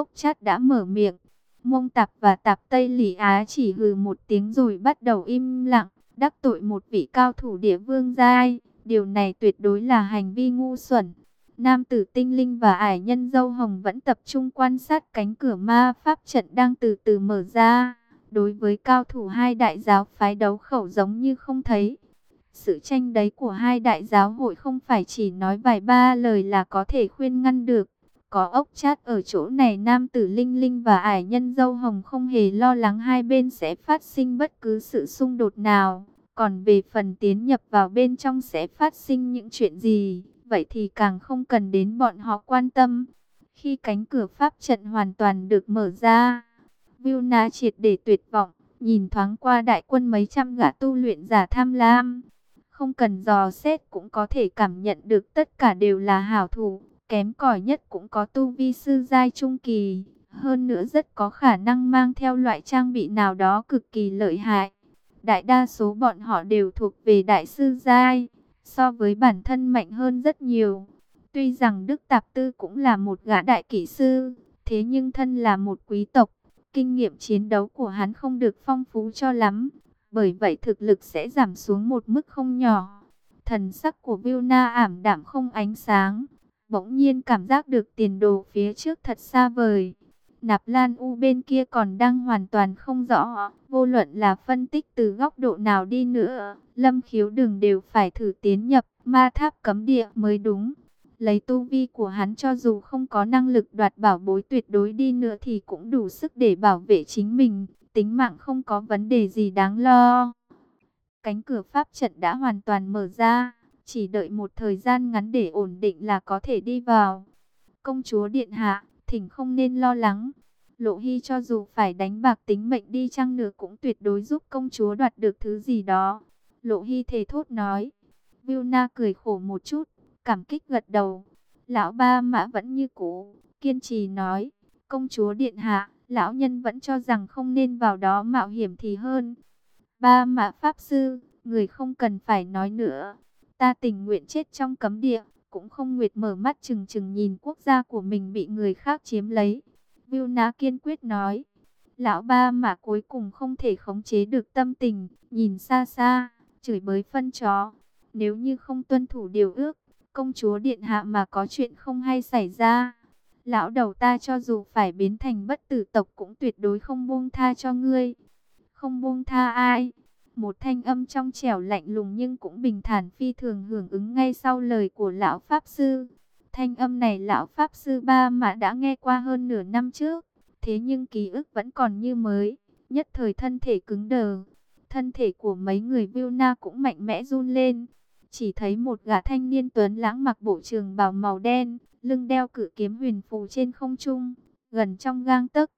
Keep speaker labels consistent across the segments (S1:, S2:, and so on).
S1: ốc chát đã mở miệng. Mông tạp và tạp Tây Lỷ Á chỉ hừ một tiếng rồi bắt đầu im lặng, đắc tội một vị cao thủ địa vương giai. Điều này tuyệt đối là hành vi ngu xuẩn. Nam tử tinh linh và ải nhân dâu hồng vẫn tập trung quan sát cánh cửa ma pháp trận đang từ từ mở ra. Đối với cao thủ hai đại giáo phái đấu khẩu giống như không thấy. Sự tranh đấy của hai đại giáo hội không phải chỉ nói vài ba lời là có thể khuyên ngăn được. Có ốc chát ở chỗ này nam tử linh linh và ải nhân dâu hồng không hề lo lắng hai bên sẽ phát sinh bất cứ sự xung đột nào. Còn về phần tiến nhập vào bên trong sẽ phát sinh những chuyện gì, vậy thì càng không cần đến bọn họ quan tâm. Khi cánh cửa pháp trận hoàn toàn được mở ra, Vilna triệt để tuyệt vọng, nhìn thoáng qua đại quân mấy trăm gã tu luyện giả tham lam. Không cần dò xét cũng có thể cảm nhận được tất cả đều là hảo thủ, kém cỏi nhất cũng có tu vi sư giai trung kỳ. Hơn nữa rất có khả năng mang theo loại trang bị nào đó cực kỳ lợi hại. Đại đa số bọn họ đều thuộc về đại sư giai, so với bản thân mạnh hơn rất nhiều. Tuy rằng Đức Tạp Tư cũng là một gã đại kỹ sư, thế nhưng thân là một quý tộc, kinh nghiệm chiến đấu của hắn không được phong phú cho lắm, bởi vậy thực lực sẽ giảm xuống một mức không nhỏ. Thần sắc của Vilna ảm đạm không ánh sáng, bỗng nhiên cảm giác được tiền đồ phía trước thật xa vời. Nạp Lan U bên kia còn đang hoàn toàn không rõ, vô luận là phân tích từ góc độ nào đi nữa, Lâm Khiếu đường đều phải thử tiến nhập ma tháp cấm địa mới đúng. Lấy tu vi của hắn cho dù không có năng lực đoạt bảo bối tuyệt đối đi nữa thì cũng đủ sức để bảo vệ chính mình, tính mạng không có vấn đề gì đáng lo. Cánh cửa pháp trận đã hoàn toàn mở ra, chỉ đợi một thời gian ngắn để ổn định là có thể đi vào. Công chúa Điện Hạ, thỉnh không nên lo lắng. Lộ Hy cho dù phải đánh bạc tính mệnh đi chăng nữa cũng tuyệt đối giúp công chúa đoạt được thứ gì đó. Lộ Hy thề thốt nói. Vilna cười khổ một chút, cảm kích gật đầu. Lão ba mã vẫn như cũ, kiên trì nói. Công chúa Điện Hạ, lão nhân vẫn cho rằng không nên vào đó mạo hiểm thì hơn. Ba mã Pháp Sư, người không cần phải nói nữa. Ta tình nguyện chết trong cấm địa, cũng không nguyệt mở mắt chừng chừng nhìn quốc gia của mình bị người khác chiếm lấy. Vilna kiên quyết nói, lão ba mà cuối cùng không thể khống chế được tâm tình, nhìn xa xa, chửi bới phân chó. Nếu như không tuân thủ điều ước, công chúa điện hạ mà có chuyện không hay xảy ra. Lão đầu ta cho dù phải biến thành bất tử tộc cũng tuyệt đối không buông tha cho ngươi. Không buông tha ai? Một thanh âm trong trẻo lạnh lùng nhưng cũng bình thản phi thường hưởng ứng ngay sau lời của lão Pháp Sư. Thanh âm này lão Pháp Sư Ba mà đã nghe qua hơn nửa năm trước. Thế nhưng ký ức vẫn còn như mới. Nhất thời thân thể cứng đờ. Thân thể của mấy người Vilna cũng mạnh mẽ run lên. Chỉ thấy một gã thanh niên tuấn lãng mặc bộ trường bào màu đen. Lưng đeo cử kiếm huyền phù trên không trung. Gần trong gang tấc.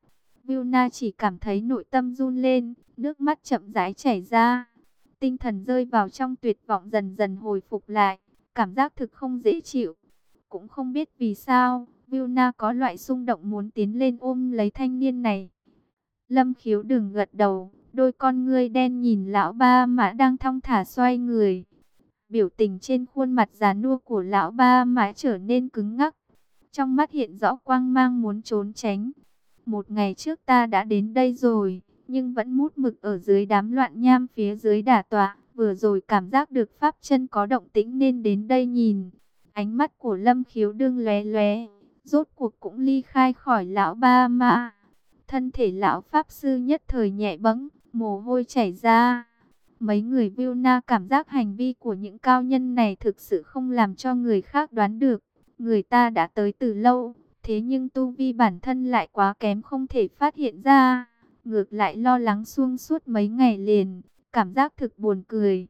S1: Vilna chỉ cảm thấy nội tâm run lên. Nước mắt chậm rãi chảy ra. Tinh thần rơi vào trong tuyệt vọng dần dần hồi phục lại. Cảm giác thực không dễ chịu. Cũng không biết vì sao, Vilna có loại xung động muốn tiến lên ôm lấy thanh niên này. Lâm khiếu đừng gật đầu, đôi con ngươi đen nhìn lão ba mã đang thong thả xoay người. Biểu tình trên khuôn mặt già nua của lão ba mã trở nên cứng ngắc. Trong mắt hiện rõ quang mang muốn trốn tránh. Một ngày trước ta đã đến đây rồi, nhưng vẫn mút mực ở dưới đám loạn nham phía dưới đả tọa. Vừa rồi cảm giác được pháp chân có động tĩnh nên đến đây nhìn. Ánh mắt của Lâm Khiếu đương lóe lóe, rốt cuộc cũng ly khai khỏi lão ba mã. Thân thể lão pháp sư nhất thời nhẹ bẫng, mồ hôi chảy ra. Mấy người Vilna cảm giác hành vi của những cao nhân này thực sự không làm cho người khác đoán được. Người ta đã tới từ lâu, thế nhưng tu vi bản thân lại quá kém không thể phát hiện ra. Ngược lại lo lắng suông suốt mấy ngày liền, cảm giác thực buồn cười.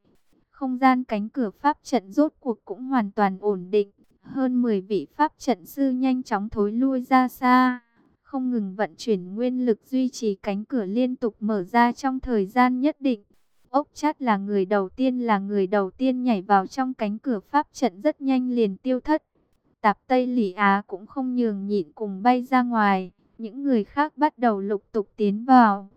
S1: Không gian cánh cửa pháp trận rốt cuộc cũng hoàn toàn ổn định. Hơn 10 vị pháp trận sư nhanh chóng thối lui ra xa. Không ngừng vận chuyển nguyên lực duy trì cánh cửa liên tục mở ra trong thời gian nhất định. Ốc chát là người đầu tiên là người đầu tiên nhảy vào trong cánh cửa pháp trận rất nhanh liền tiêu thất. Tạp Tây Lỷ Á cũng không nhường nhịn cùng bay ra ngoài. Những người khác bắt đầu lục tục tiến vào.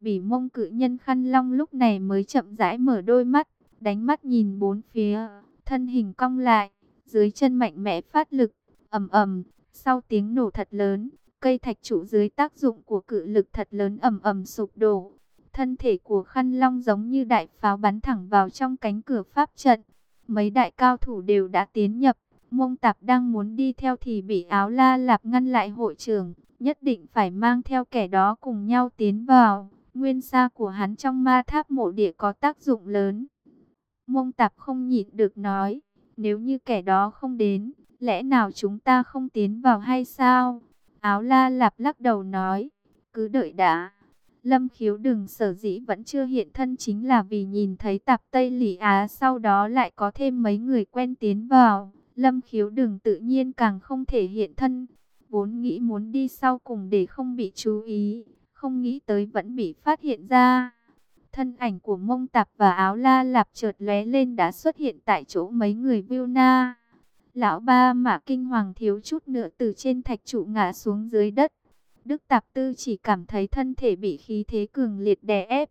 S1: Bỉ mông cự nhân khăn long lúc này mới chậm rãi mở đôi mắt đánh mắt nhìn bốn phía, thân hình cong lại, dưới chân mạnh mẽ phát lực, ầm ầm, sau tiếng nổ thật lớn, cây thạch trụ dưới tác dụng của cự lực thật lớn ầm ầm sụp đổ. Thân thể của khăn long giống như đại pháo bắn thẳng vào trong cánh cửa pháp trận. Mấy đại cao thủ đều đã tiến nhập. Mông tạp đang muốn đi theo thì bị áo la lạp ngăn lại hội trưởng. Nhất định phải mang theo kẻ đó cùng nhau tiến vào. Nguyên sa của hắn trong ma tháp mộ địa có tác dụng lớn. Mông tạp không nhịn được nói. Nếu như kẻ đó không đến, lẽ nào chúng ta không tiến vào hay sao? Áo la lạp lắc đầu nói. Cứ đợi đã. Lâm khiếu đừng sở dĩ vẫn chưa hiện thân chính là vì nhìn thấy tạp Tây Lỷ Á sau đó lại có thêm mấy người quen tiến vào. Lâm khiếu đừng tự nhiên càng không thể hiện thân. Vốn nghĩ muốn đi sau cùng để không bị chú ý, không nghĩ tới vẫn bị phát hiện ra. Thân ảnh của mông tạp và áo la lạp chợt lóe lên đã xuất hiện tại chỗ mấy người Vilna. Lão ba mà kinh hoàng thiếu chút nữa từ trên thạch trụ ngã xuống dưới đất. Đức Tạp Tư chỉ cảm thấy thân thể bị khí thế cường liệt đè ép.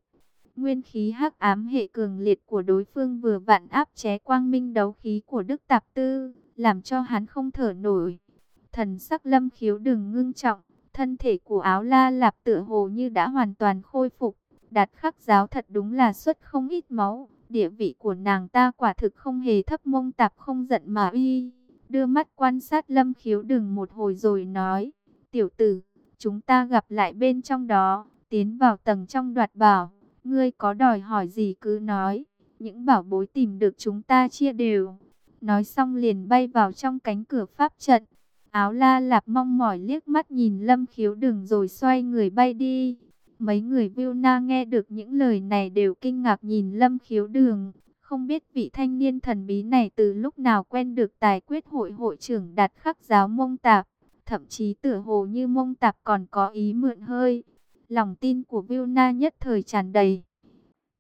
S1: Nguyên khí hắc ám hệ cường liệt của đối phương vừa vặn áp chế quang minh đấu khí của Đức Tạp Tư, làm cho hắn không thở nổi. Thần sắc lâm khiếu đừng ngưng trọng, thân thể của áo la lạp tựa hồ như đã hoàn toàn khôi phục. Đạt khắc giáo thật đúng là xuất không ít máu, địa vị của nàng ta quả thực không hề thấp mông tạp không giận mà uy. Đưa mắt quan sát lâm khiếu đừng một hồi rồi nói, tiểu tử Chúng ta gặp lại bên trong đó, tiến vào tầng trong đoạt bảo. Ngươi có đòi hỏi gì cứ nói, những bảo bối tìm được chúng ta chia đều. Nói xong liền bay vào trong cánh cửa pháp trận. Áo la lạp mong mỏi liếc mắt nhìn lâm khiếu đừng rồi xoay người bay đi. Mấy người Vilna nghe được những lời này đều kinh ngạc nhìn lâm khiếu đường. Không biết vị thanh niên thần bí này từ lúc nào quen được tài quyết hội hội trưởng đặt khắc giáo mông tạp thậm chí tựa hồ như mông tạp còn có ý mượn hơi. Lòng tin của Vilna nhất thời tràn đầy.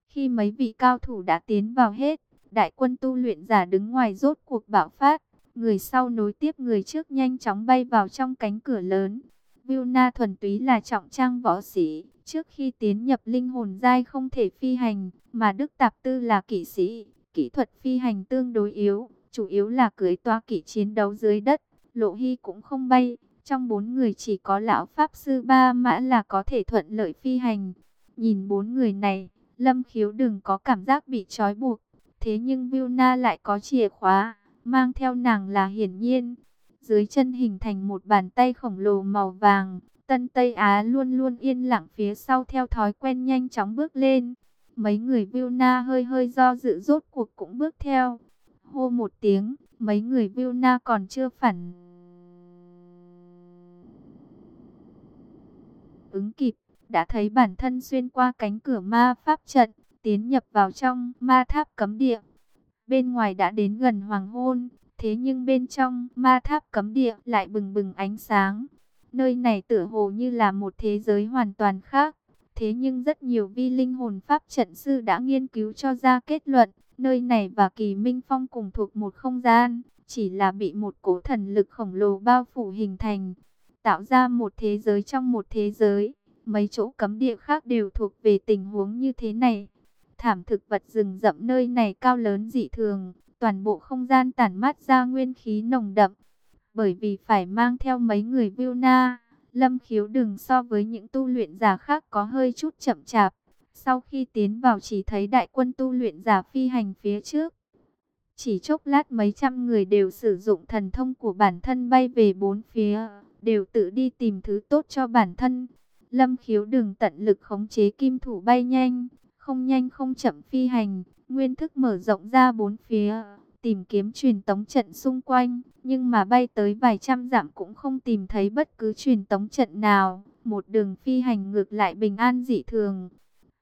S1: Khi mấy vị cao thủ đã tiến vào hết, đại quân tu luyện giả đứng ngoài rốt cuộc bạo phát, người sau nối tiếp người trước nhanh chóng bay vào trong cánh cửa lớn. Vilna thuần túy là trọng trang võ sĩ, trước khi tiến nhập linh hồn giai không thể phi hành, mà Đức Tạp Tư là kỵ sĩ, kỹ thuật phi hành tương đối yếu, chủ yếu là cưới toa kỵ chiến đấu dưới đất. Lộ Hy cũng không bay, trong bốn người chỉ có lão Pháp Sư Ba Mã là có thể thuận lợi phi hành. Nhìn bốn người này, Lâm Khiếu đừng có cảm giác bị trói buộc, thế nhưng Vilna lại có chìa khóa, mang theo nàng là hiển nhiên. Dưới chân hình thành một bàn tay khổng lồ màu vàng, Tân Tây Á luôn luôn yên lặng phía sau theo thói quen nhanh chóng bước lên. Mấy người Vilna hơi hơi do dự rốt cuộc cũng bước theo. Hô một tiếng, mấy người Vilna còn chưa phản ứng kịp, đã thấy bản thân xuyên qua cánh cửa ma pháp trận, tiến nhập vào trong ma tháp cấm địa. Bên ngoài đã đến gần hoàng hôn, thế nhưng bên trong ma tháp cấm địa lại bừng bừng ánh sáng. Nơi này tựa hồ như là một thế giới hoàn toàn khác. Thế nhưng rất nhiều vi linh hồn pháp trận sư đã nghiên cứu cho ra kết luận, nơi này và kỳ minh phong cùng thuộc một không gian, chỉ là bị một cổ thần lực khổng lồ bao phủ hình thành tạo ra một thế giới trong một thế giới. Mấy chỗ cấm địa khác đều thuộc về tình huống như thế này. Thảm thực vật rừng rậm nơi này cao lớn dị thường, toàn bộ không gian tản mát ra nguyên khí nồng đậm. Bởi vì phải mang theo mấy người Vilna, Lâm Khiếu đừng so với những tu luyện giả khác có hơi chút chậm chạp. Sau khi tiến vào chỉ thấy đại quân tu luyện giả phi hành phía trước. Chỉ chốc lát mấy trăm người đều sử dụng thần thông của bản thân bay về bốn phía đều tự đi tìm thứ tốt cho bản thân. Lâm khiếu đừng tận lực khống chế kim thủ bay nhanh, không nhanh không chậm phi hành, nguyên thức mở rộng ra bốn phía, tìm kiếm truyền tống trận xung quanh, nhưng mà bay tới vài trăm dặm cũng không tìm thấy bất cứ truyền tống trận nào, một đường phi hành ngược lại bình an dị thường.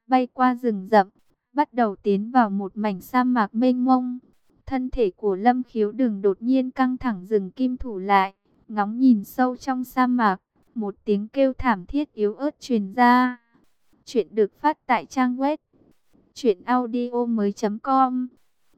S1: Bay qua rừng rậm, bắt đầu tiến vào một mảnh sa mạc mênh mông. Thân thể của Lâm Khiếu Đừng đột nhiên căng thẳng dừng kim thủ lại, ngóng nhìn sâu trong sa mạc, một tiếng kêu thảm thiết yếu ớt truyền ra. Chuyện được phát tại trang web truyệnaudiomoi.com.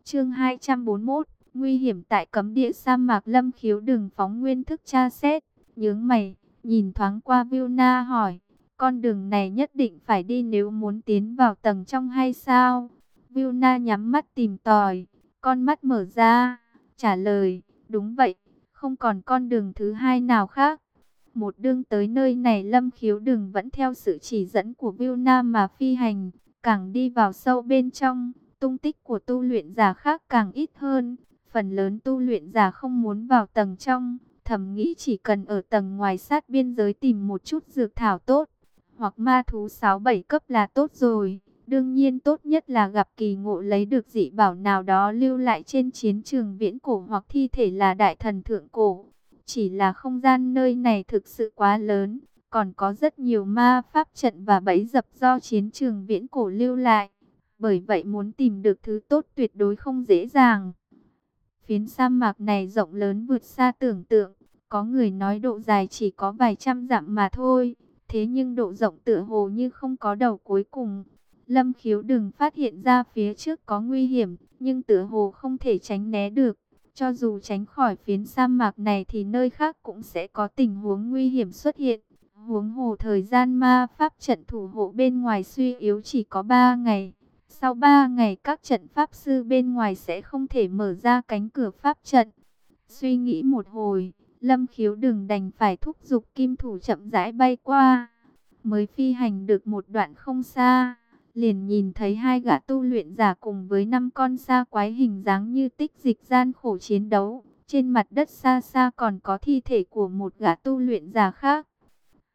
S1: Chương 241, nguy hiểm tại cấm địa sa mạc Lâm Khiếu đừng phóng nguyên thức tra xét, nhướng mày, nhìn thoáng qua Vilna hỏi, con đường này nhất định phải đi nếu muốn tiến vào tầng trong hay sao? Vilna nhắm mắt tìm tòi, con mắt mở ra, trả lời, đúng vậy không còn con đường thứ hai nào khác. Một đương tới nơi này lâm khiếu đường vẫn theo sự chỉ dẫn của Viu Nam mà phi hành, càng đi vào sâu bên trong, tung tích của tu luyện giả khác càng ít hơn. Phần lớn tu luyện giả không muốn vào tầng trong, thầm nghĩ chỉ cần ở tầng ngoài sát biên giới tìm một chút dược thảo tốt, hoặc ma thú 6-7 cấp là tốt rồi. Đương nhiên tốt nhất là gặp kỳ ngộ lấy được dị bảo nào đó lưu lại trên chiến trường viễn cổ hoặc thi thể là đại thần thượng cổ. Chỉ là không gian nơi này thực sự quá lớn, còn có rất nhiều ma pháp trận và bẫy dập do chiến trường viễn cổ lưu lại. Bởi vậy muốn tìm được thứ tốt tuyệt đối không dễ dàng. Phiến sa mạc này rộng lớn vượt xa tưởng tượng, có người nói độ dài chỉ có vài trăm dặm mà thôi, thế nhưng độ rộng tựa hồ như không có đầu cuối cùng. Lâm khiếu đừng phát hiện ra phía trước có nguy hiểm, nhưng tựa hồ không thể tránh né được. Cho dù tránh khỏi phiến sa mạc này thì nơi khác cũng sẽ có tình huống nguy hiểm xuất hiện. Huống hồ thời gian ma pháp trận thủ hộ bên ngoài suy yếu chỉ có 3 ngày. Sau 3 ngày các trận pháp sư bên ngoài sẽ không thể mở ra cánh cửa pháp trận. Suy nghĩ một hồi, Lâm khiếu đừng đành phải thúc giục kim thủ chậm rãi bay qua. Mới phi hành được một đoạn không xa, liền nhìn thấy hai gã tu luyện giả cùng với năm con sa quái hình dáng như tích dịch gian khổ chiến đấu. Trên mặt đất xa xa còn có thi thể của một gã tu luyện giả khác.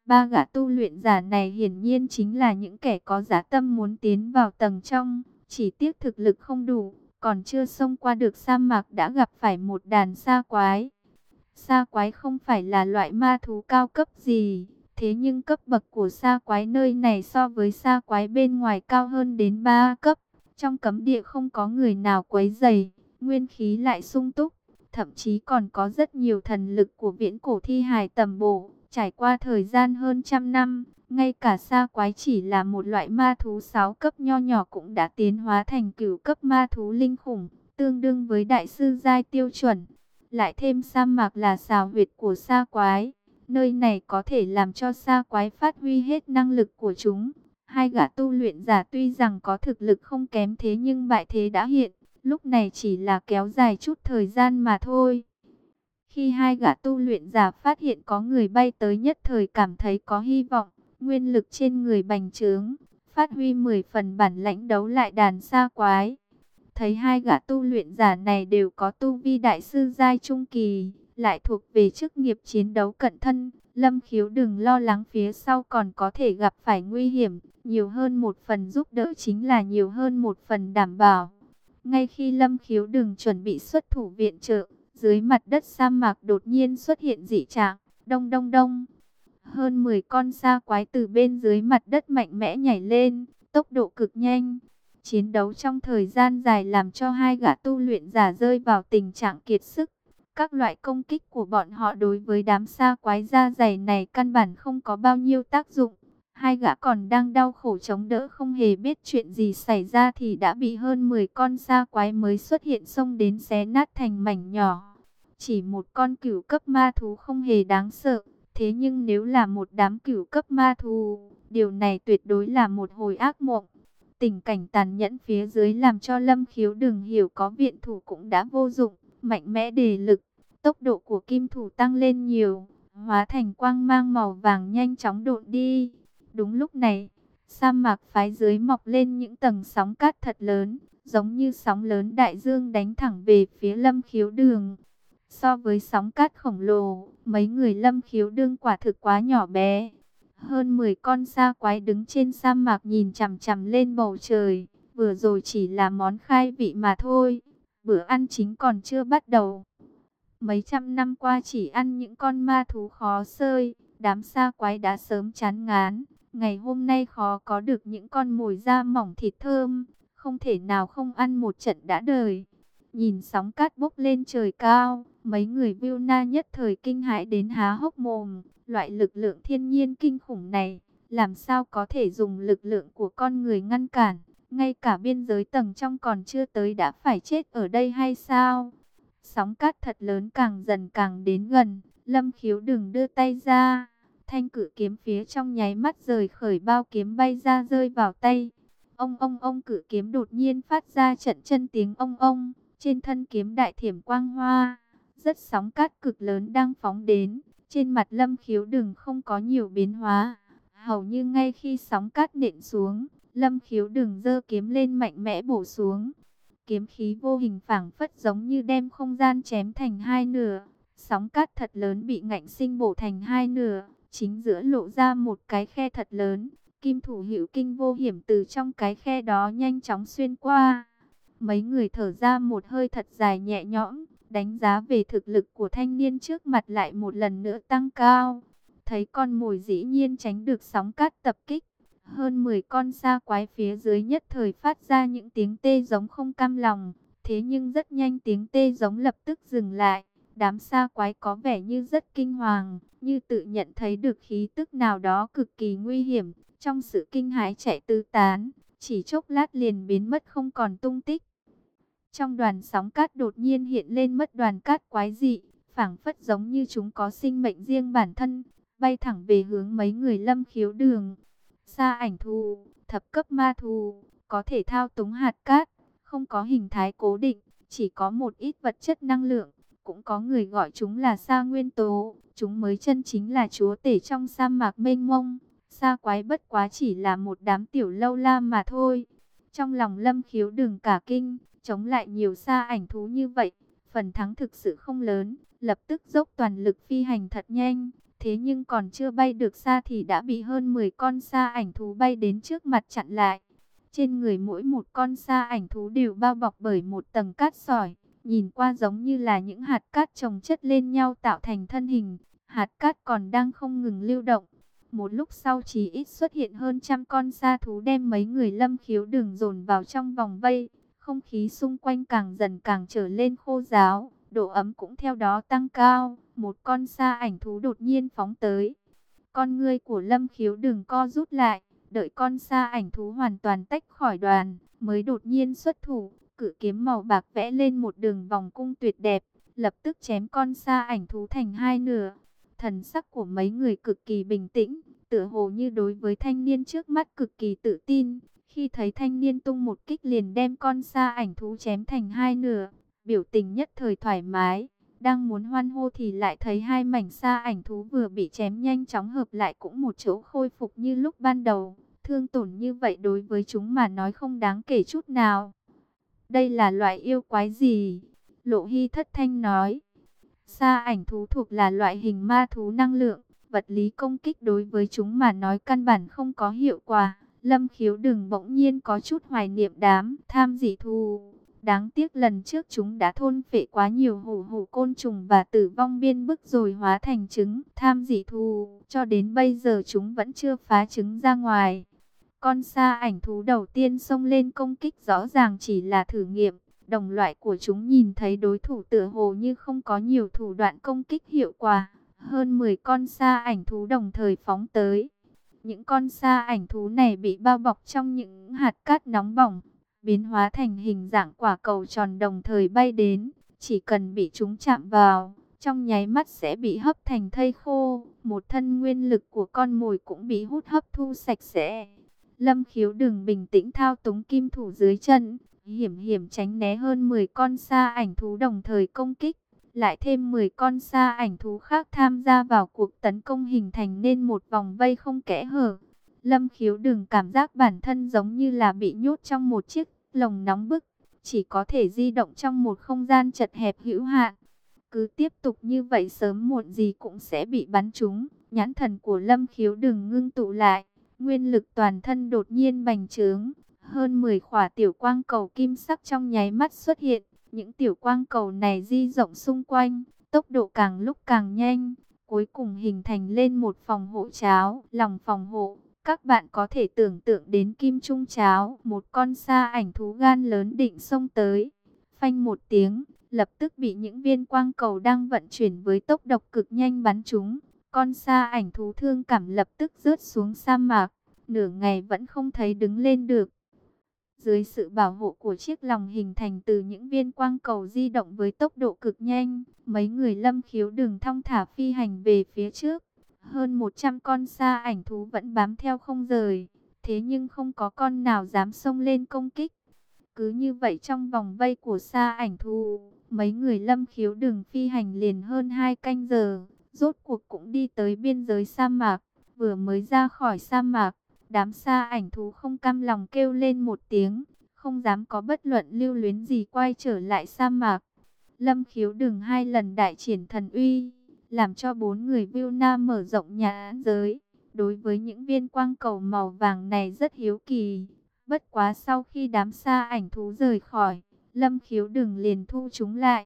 S1: Ba gã tu luyện giả này hiển nhiên chính là những kẻ có giá tâm muốn tiến vào tầng trong, chỉ tiếc thực lực không đủ, còn chưa xông qua được sa mạc đã gặp phải một đàn sa quái. Sa quái không phải là loại ma thú cao cấp gì, thế nhưng cấp bậc của sa quái nơi này so với sa quái bên ngoài cao hơn đến 3 cấp. Trong cấm địa không có người nào quấy dày, nguyên khí lại sung túc, thậm chí còn có rất nhiều thần lực của viễn cổ thi hài tầm bộ. Trải qua thời gian hơn trăm năm, ngay cả sa quái chỉ là một loại ma thú 6 cấp nho nhỏ cũng đã tiến hóa thành cửu cấp ma thú linh khủng, tương đương với đại sư giai tiêu chuẩn. Lại thêm sa mạc là xào huyệt của sa quái. Nơi này có thể làm cho sa quái phát huy hết năng lực của chúng. Hai gã tu luyện giả tuy rằng có thực lực không kém thế nhưng bại thế đã hiện. Lúc này chỉ là kéo dài chút thời gian mà thôi. Khi hai gã tu luyện giả phát hiện có người bay tới nhất thời cảm thấy có hy vọng. Nguyên lực trên người bành trướng. Phát huy 10 phần bản lãnh đấu lại đàn sa quái. Thấy hai gã tu luyện giả này đều có tu vi đại sư giai trung kỳ, lại thuộc về chức nghiệp chiến đấu cận thân. Lâm khiếu đừng lo lắng phía sau còn có thể gặp phải nguy hiểm, nhiều hơn một phần giúp đỡ chính là nhiều hơn một phần đảm bảo. Ngay khi Lâm khiếu đừng chuẩn bị xuất thủ viện trợ, dưới mặt đất sa mạc đột nhiên xuất hiện dị trạng, đông đông đông. Hơn 10 con sa quái từ bên dưới mặt đất mạnh mẽ nhảy lên, tốc độ cực nhanh. Chiến đấu trong thời gian dài làm cho hai gã tu luyện giả rơi vào tình trạng kiệt sức. Các loại công kích của bọn họ đối với đám sa quái da dày này căn bản không có bao nhiêu tác dụng. Hai gã còn đang đau khổ chống đỡ không hề biết chuyện gì xảy ra thì đã bị hơn 10 con sa quái mới xuất hiện xông đến xé nát thành mảnh nhỏ. Chỉ một con cửu cấp ma thú không hề đáng sợ, thế nhưng nếu là một đám cửu cấp ma thú, điều này tuyệt đối là một hồi ác mộng. Tình cảnh tàn nhẫn phía dưới làm cho Lâm Khiếu đừng hiểu có viện thủ cũng đã vô dụng, mạnh mẽ đề lực, tốc độ của kim thủ tăng lên nhiều, hóa thành quang mang màu vàng nhanh chóng độn đi. Đúng lúc này, sa mạc phái dưới mọc lên những tầng sóng cát thật lớn, giống như sóng lớn đại dương đánh thẳng về phía Lâm Khiếu đường. So với sóng cát khổng lồ, mấy người Lâm Khiếu đương quả thực quá nhỏ bé. Hơn 10 con sa quái đứng trên sa mạc nhìn chằm chằm lên bầu trời. Vừa rồi chỉ là món khai vị mà thôi. Bữa ăn chính còn chưa bắt đầu. Mấy trăm năm qua chỉ ăn những con ma thú khó sơi. Đám sa quái đã sớm chán ngán. Ngày hôm nay khó có được những con mồi da mỏng thịt thơm. Không thể nào không ăn một trận đã đời. Nhìn sóng cát bốc lên trời cao. Mấy người Vilna nhất thời kinh hãi đến há hốc mồm. Loại lực lượng thiên nhiên kinh khủng này, làm sao có thể dùng lực lượng của con người ngăn cản? Ngay cả biên giới tầng trong còn chưa tới đã phải chết ở đây hay sao? Sóng cát thật lớn càng dần càng đến gần, lâm khiếu đừng đưa tay ra. Thanh cử kiếm phía trong nháy mắt rời khởi bao kiếm bay ra rơi vào tay. Ông ông ông cử kiếm đột nhiên phát ra trận chân tiếng ông ông, trên thân kiếm đại thiểm quang hoa. Rất sóng cát cực lớn đang phóng đến, Trên mặt lâm khiếu đừng không có nhiều biến hóa. Hầu như ngay khi sóng cát nện xuống, lâm khiếu đừng dơ kiếm lên mạnh mẽ bổ xuống. Kiếm khí vô hình phảng phất giống như đem không gian chém thành hai nửa. Sóng cát thật lớn bị ngạnh sinh bổ thành hai nửa, chính giữa lộ ra một cái khe thật lớn. Kim thủ hữu kinh vô hiểm từ trong cái khe đó nhanh chóng xuyên qua. Mấy người thở ra một hơi thật dài nhẹ nhõm, đánh giá về thực lực của thanh niên trước mặt lại một lần nữa tăng cao. Thấy con mồi dĩ nhiên tránh được sóng cát tập kích. Hơn 10 con sa quái phía dưới nhất thời phát ra những tiếng tê giống không cam lòng. Thế nhưng rất nhanh tiếng tê giống lập tức dừng lại. Đám sa quái có vẻ như rất kinh hoàng, như tự nhận thấy được khí tức nào đó cực kỳ nguy hiểm. Trong sự kinh hãi chạy tứ tán, chỉ chốc lát liền biến mất không còn tung tích. Trong đoàn sóng cát đột nhiên hiện lên mất đoàn cát quái dị, phảng phất giống như chúng có sinh mệnh riêng bản thân, bay thẳng về hướng mấy người lâm khiếu đường. Sa ảnh thù, thập cấp ma thù, có thể thao túng hạt cát, không có hình thái cố định, chỉ có một ít vật chất năng lượng. Cũng có người gọi chúng là sa nguyên tố, chúng mới chân chính là chúa tể trong sa mạc mênh mông. Sa quái bất quá chỉ là một đám tiểu lâu la mà thôi. Trong lòng lâm khiếu đường cả kinh, chống lại nhiều sa ảnh thú như vậy, phần thắng thực sự không lớn, lập tức dốc toàn lực phi hành thật nhanh. Thế nhưng còn chưa bay được xa thì đã bị hơn 10 con sa ảnh thú bay đến trước mặt chặn lại. Trên người mỗi một con sa ảnh thú đều bao bọc bởi một tầng cát sỏi, nhìn qua giống như là những hạt cát chồng chất lên nhau tạo thành thân hình. Hạt cát còn đang không ngừng lưu động. Một lúc sau chỉ ít xuất hiện hơn trăm con sa thú đem mấy người lâm khiếu đường dồn vào trong vòng vây. Không khí xung quanh càng dần càng trở lên khô giáo, độ ấm cũng theo đó tăng cao. Một con sa ảnh thú đột nhiên phóng tới. Con ngươi của lâm khiếu đường co rút lại, đợi con sa ảnh thú hoàn toàn tách khỏi đoàn, mới đột nhiên xuất thủ, cử kiếm màu bạc vẽ lên một đường vòng cung tuyệt đẹp, lập tức chém con sa ảnh thú thành hai nửa. Thần sắc của mấy người cực kỳ bình tĩnh, tựa hồ như đối với thanh niên trước mắt cực kỳ tự tin. Khi thấy thanh niên tung một kích liền đem con sa ảnh thú chém thành hai nửa, biểu tình nhất thời thoải mái. Đang muốn hoan hô thì lại thấy hai mảnh sa ảnh thú vừa bị chém nhanh chóng hợp lại cũng một chỗ khôi phục như lúc ban đầu. Thương tổn như vậy đối với chúng mà nói không đáng kể chút nào. Đây là loại yêu quái gì? Lộ Hy thất thanh nói. Sa ảnh thú thuộc là loại hình ma thú năng lượng, vật lý công kích đối với chúng mà nói căn bản không có hiệu quả. Lâm khiếu đừng bỗng nhiên có chút hoài niệm đám tham dị thù. Đáng tiếc lần trước chúng đã thôn phệ quá nhiều hủ hủ côn trùng và tử vong biên bức rồi hóa thành trứng tham dị thù. Cho đến bây giờ chúng vẫn chưa phá trứng ra ngoài. Con sa ảnh thú đầu tiên xông lên công kích rõ ràng chỉ là thử nghiệm. Đồng loại của chúng nhìn thấy đối thủ tựa hồ như không có nhiều thủ đoạn công kích hiệu quả. Hơn 10 con sa ảnh thú đồng thời phóng tới. Những con sa ảnh thú này bị bao bọc trong những hạt cát nóng bỏng, biến hóa thành hình dạng quả cầu tròn đồng thời bay đến. Chỉ cần bị chúng chạm vào, trong nháy mắt sẽ bị hấp thành thây khô. Một thân nguyên lực của con mồi cũng bị hút hấp thu sạch sẽ. Lâm khiếu đừng bình tĩnh thao túng kim thủ dưới chân, hiểm hiểm tránh né hơn 10 con sa ảnh thú đồng thời công kích. Lại thêm 10 con sa ảnh thú khác tham gia vào cuộc tấn công hình thành nên một vòng vây không kẽ hở. Lâm khiếu đừng cảm giác bản thân giống như là bị nhốt trong một chiếc lồng nóng bức, chỉ có thể di động trong một không gian chật hẹp hữu hạn. Cứ tiếp tục như vậy sớm muộn gì cũng sẽ bị bắn trúng. Nhãn thần của Lâm khiếu đừng ngưng tụ lại, nguyên lực toàn thân đột nhiên bành trướng. Hơn 10 khỏa tiểu quang cầu kim sắc trong nháy mắt xuất hiện. Những tiểu quang cầu này di rộng xung quanh, tốc độ càng lúc càng nhanh. Cuối cùng hình thành lên một phòng hộ cháo, lòng phòng hộ. Các bạn có thể tưởng tượng đến kim trung cháo, một con sa ảnh thú gan lớn định xông tới. Phanh một tiếng, lập tức bị những viên quang cầu đang vận chuyển với tốc độ cực nhanh bắn trúng. Con sa ảnh thú thương cảm lập tức rớt xuống sa mạc, nửa ngày vẫn không thấy đứng lên được. Dưới sự bảo hộ của chiếc lòng hình thành từ những viên quang cầu di động với tốc độ cực nhanh, mấy người lâm khiếu đường thong thả phi hành về phía trước. Hơn 100 con sa ảnh thú vẫn bám theo không rời, thế nhưng không có con nào dám xông lên công kích. Cứ như vậy trong vòng vây của sa ảnh thú, mấy người lâm khiếu đường phi hành liền hơn hai canh giờ, rốt cuộc cũng đi tới biên giới sa mạc. Vừa mới ra khỏi sa mạc, đám sa ảnh thú không cam lòng kêu lên một tiếng, không dám có bất luận lưu luyến gì quay trở lại sa mạc. Lâm khiếu đừng hai lần đại triển thần uy, làm cho bốn người viu Nam mở rộng nhà giới. Đối với những viên quang cầu màu vàng này rất hiếu kỳ. Bất quá sau khi đám sa ảnh thú rời khỏi, lâm khiếu đừng liền thu chúng lại.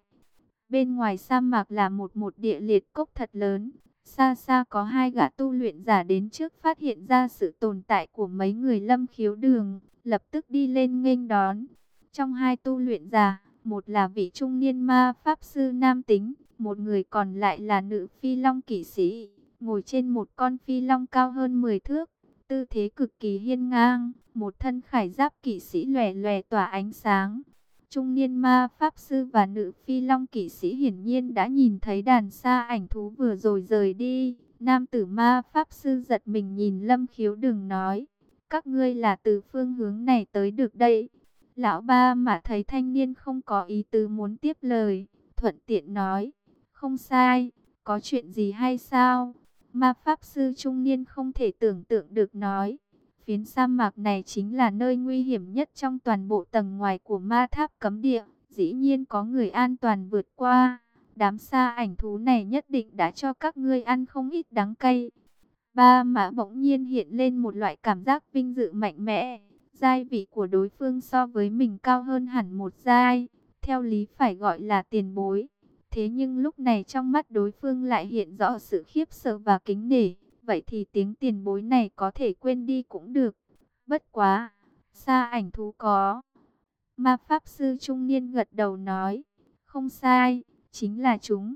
S1: Bên ngoài sa mạc là một một địa liệt cốc thật lớn. Xa xa có hai gã tu luyện giả đến trước phát hiện ra sự tồn tại của mấy người lâm khiếu đường, lập tức đi lên nghênh đón. Trong hai tu luyện giả, một là vị trung niên ma pháp sư nam tính, một người còn lại là nữ phi long kỵ sĩ, ngồi trên một con phi long cao hơn 10 thước, tư thế cực kỳ hiên ngang, một thân khải giáp kỵ sĩ lòe lòe tỏa ánh sáng. Trung niên ma pháp sư và nữ phi long kỵ sĩ hiển nhiên đã nhìn thấy đàn xa ảnh thú vừa rồi rời đi. Nam tử ma pháp sư giật mình nhìn lâm khiếu đừng nói, các ngươi là từ phương hướng này tới được đây. Lão ba mà thấy thanh niên không có ý tứ muốn tiếp lời, thuận tiện nói, không sai, có chuyện gì hay sao? Ma Pháp Sư Trung Niên không thể tưởng tượng được nói, phiến sa mạc này chính là nơi nguy hiểm nhất trong toàn bộ tầng ngoài của ma tháp cấm địa, dĩ nhiên có người an toàn vượt qua. Đám sa ảnh thú này nhất định đã cho các ngươi ăn không ít đắng cay. Ba mã bỗng nhiên hiện lên một loại cảm giác vinh dự mạnh mẽ giai vị của đối phương so với mình cao hơn hẳn một giai, theo lý phải gọi là tiền bối. Thế nhưng lúc này trong mắt đối phương lại hiện rõ sự khiếp sợ và kính nể, vậy thì tiếng tiền bối này có thể quên đi cũng được. Bất quá, xa ảnh thú có. Ma Pháp Sư Trung Niên gật đầu nói, không sai, chính là chúng.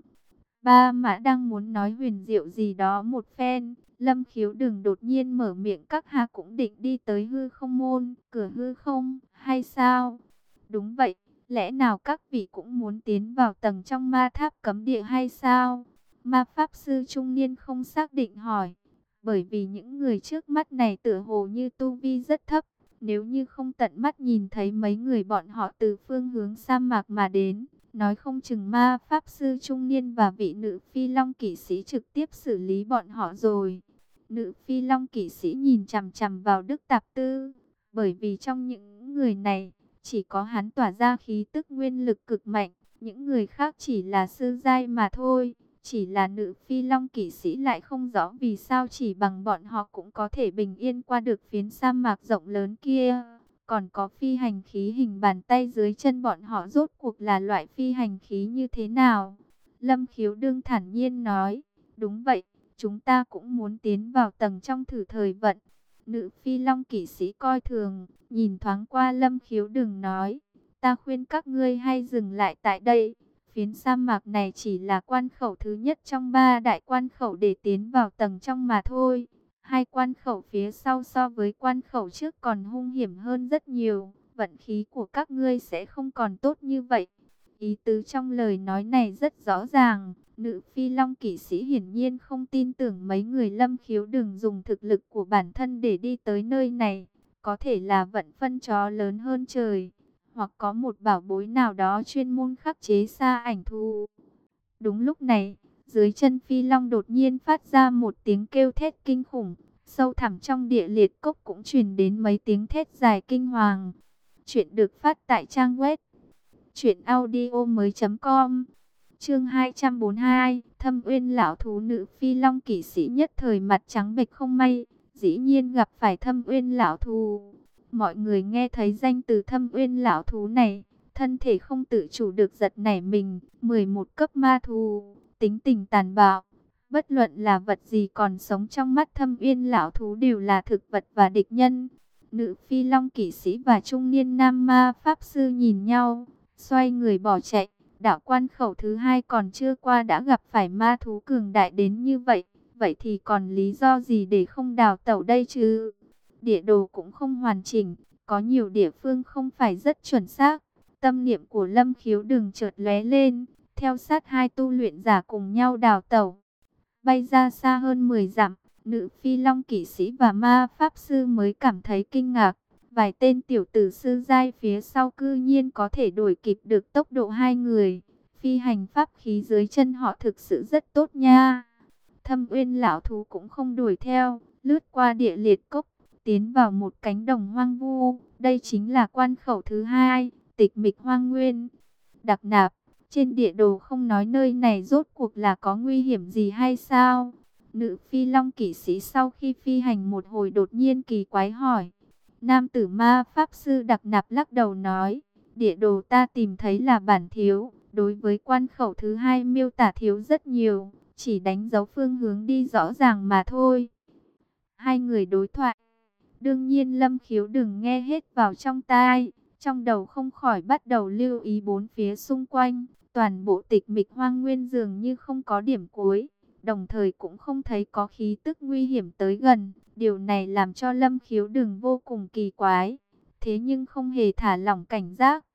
S1: Ba mã đang muốn nói huyền diệu gì đó một phen, Lâm khiếu đừng đột nhiên mở miệng các hạ cũng định đi tới hư không môn, cửa hư không, hay sao? Đúng vậy, lẽ nào các vị cũng muốn tiến vào tầng trong ma tháp cấm địa hay sao? Ma Pháp Sư Trung Niên không xác định hỏi, bởi vì những người trước mắt này tựa hồ như tu vi rất thấp, nếu như không tận mắt nhìn thấy mấy người bọn họ từ phương hướng sa mạc mà đến, nói không chừng ma Pháp Sư Trung Niên và vị nữ phi long kỵ sĩ trực tiếp xử lý bọn họ rồi. Nữ phi long kỵ sĩ nhìn chằm chằm vào Đức Tạp Tư, bởi vì trong những người này, chỉ có hắn tỏa ra khí tức nguyên lực cực mạnh, những người khác chỉ là sư giai mà thôi. Chỉ là nữ phi long kỵ sĩ lại không rõ vì sao chỉ bằng bọn họ cũng có thể bình yên qua được phiến sa mạc rộng lớn kia. Còn có phi hành khí hình bàn tay dưới chân bọn họ rốt cuộc là loại phi hành khí như thế nào? Lâm khiếu đương thản nhiên nói, đúng vậy, chúng ta cũng muốn tiến vào tầng trong thử thời vận. Nữ phi long kỵ sĩ coi thường, nhìn thoáng qua lâm khiếu đừng nói. Ta khuyên các ngươi hay dừng lại tại đây. Phiến sa mạc này chỉ là quan khẩu thứ nhất trong ba đại quan khẩu để tiến vào tầng trong mà thôi. Hai quan khẩu phía sau so với quan khẩu trước còn hung hiểm hơn rất nhiều. Vận khí của các ngươi sẽ không còn tốt như vậy. Ý tứ trong lời nói này rất rõ ràng. Nữ phi long kỵ sĩ hiển nhiên không tin tưởng mấy người lâm khiếu đừng dùng thực lực của bản thân để đi tới nơi này. Có thể là vận phân chó lớn hơn trời, hoặc có một bảo bối nào đó chuyên môn khắc chế xa ảnh thu. Đúng lúc này, dưới chân phi long đột nhiên phát ra một tiếng kêu thét kinh khủng. Sâu thẳm trong địa liệt cốc cũng truyền đến mấy tiếng thét dài kinh hoàng. Chuyện được phát tại trang web chuyện audio mới.com Chương 242, Thâm Uyên lão thú nữ phi long kỵ sĩ nhất thời mặt trắng bệch không may, dĩ nhiên gặp phải Thâm Uyên lão thú. Mọi người nghe thấy danh từ Thâm Uyên lão thú này, thân thể không tự chủ được giật nảy mình, 11 cấp ma thú, tính tình tàn bạo. Bất luận là vật gì còn sống trong mắt Thâm Uyên lão thú đều là thực vật và địch nhân. Nữ phi long kỵ sĩ và trung niên nam ma pháp sư nhìn nhau, xoay người bỏ chạy. Đảo quan khẩu thứ hai còn chưa qua đã gặp phải ma thú cường đại đến như vậy. Vậy thì còn lý do gì để không đào tẩu đây chứ? Địa đồ cũng không hoàn chỉnh, có nhiều địa phương không phải rất chuẩn xác. Tâm niệm của Lâm Khiếu đừng chợt lóe lên, theo sát hai tu luyện giả cùng nhau đào tẩu. Bay ra xa hơn 10 dặm, nữ phi long kỵ sĩ và ma pháp sư mới cảm thấy kinh ngạc. Vài tên tiểu tử sư giai phía sau cư nhiên có thể đuổi kịp được tốc độ hai người. Phi hành pháp khí dưới chân họ thực sự rất tốt nha. Thâm uyên lão thú cũng không đuổi theo, lướt qua địa liệt cốc, tiến vào một cánh đồng hoang vu. Đây chính là quan khẩu thứ hai, tịch mịch hoang nguyên. Đặc nạp, trên địa đồ không nói nơi này rốt cuộc là có nguy hiểm gì hay sao? Nữ phi long kỵ sĩ sau khi phi hành một hồi đột nhiên kỳ quái hỏi. Nam tử ma pháp sư đặc nạp lắc đầu nói, địa đồ ta tìm thấy là bản thiếu, đối với quan khẩu thứ hai miêu tả thiếu rất nhiều, chỉ đánh dấu phương hướng đi rõ ràng mà thôi. Hai người đối thoại, đương nhiên lâm khiếu đừng nghe hết vào trong tai, trong đầu không khỏi bắt đầu lưu ý bốn phía xung quanh, toàn bộ tịch mịch hoang nguyên dường như không có điểm cuối đồng thời cũng không thấy có khí tức nguy hiểm tới gần. Điều này làm cho Lâm Khiếu Đừng vô cùng kỳ quái, thế nhưng không hề thả lỏng cảnh giác.